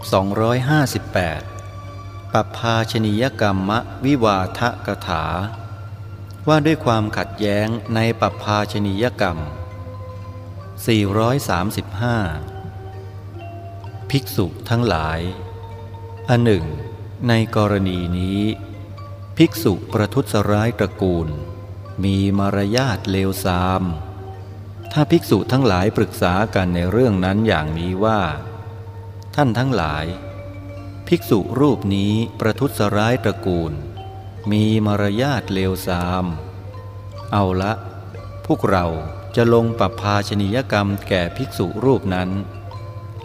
258ปัปภาชนียกรรมวิวาทกถา ว่าด้วยความขัดแย้งในปัปภาชนียกรรม 435 ภิกษุทั้งหลาย อันหนึ่ง ในกรณีนี้ ภิกษุประทุษร้ายตระกูล มีมารยาทเลวทราม ถ้าภิกษุทั้งหลายปรึกษากันในเรื่องนั้นอย่างนี้ว่า ท่านทั้งหลาย ภิกษุรูปนี้ประทุษร้ายตระกูล มีมารยาทเลวทราม เอาละ พวกเราจะลงปรับภาชนียกรรมแก่ภิกษุรูปนั้น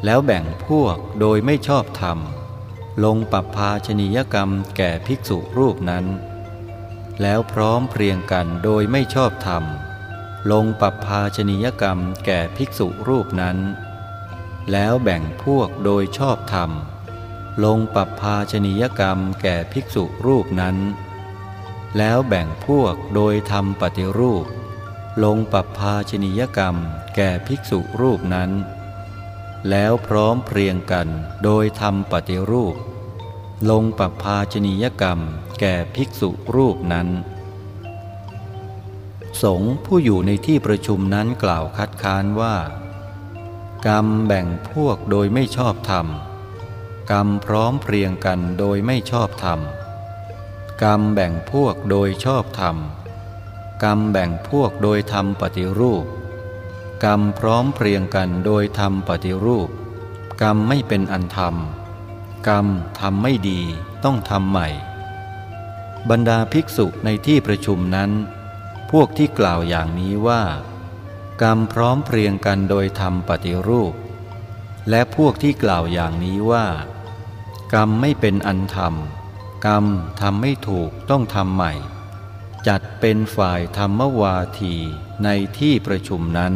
แล้วแบ่งพวกโดยไม่ชอบธรรม ลงปรับภาชนียกรรมแก่ภิกษุรูปนั้น แล้วพร้อมเพรียงกันโดยไม่ชอบธรรม ลงปรับภาชนียกรรมแก่ภิกษุรูปนั้น แล้วแบ่งพวกโดยชอบธรรม ลงปรับภาชนียกรรมแก่ภิกษุรูปนั้น แล้วแบ่งพวกโดยทำปฏิรูป ลงปรับภาชนียกรรมแก่ภิกษุรูปนั้น แล้วพร้อมเพรียงกันโดยทำปฏิรูป ลงปรับภาชนียกรรมแก่ภิกษุรูปนั้น สงผู้อยู่ในที่ประชุมนั้นกล่าวคัดค้านว่า กรรมแบ่งพวกโดยไม่ชอบธรรม กรรมพร้อมเพรียงกันโดยไม่ชอบธรรม กรรมแบ่งพวกโดยชอบธรรม กรรมแบ่งพวกโดยทำปฏิรูป กรรมพร้อมเพรียงกันโดยทำปฏิรูป กรรมไม่เป็นอันธรรม กรรมทำไม่ดีต้องทำใหม่ บรรดาภิกษุในที่ประชุมนั้น พวกที่กล่าวอย่างนี้ว่า กรรมพร้อมเพรียงกันโดยทำปฏิรูป และพวกที่กล่าวอย่างนี้ว่า กรรมไม่เป็นอันธรรม กรรมทำไม่ถูกต้องทำใหม่ จัดเป็นฝ่ายธรรมวาทีในที่ประชุมนั้น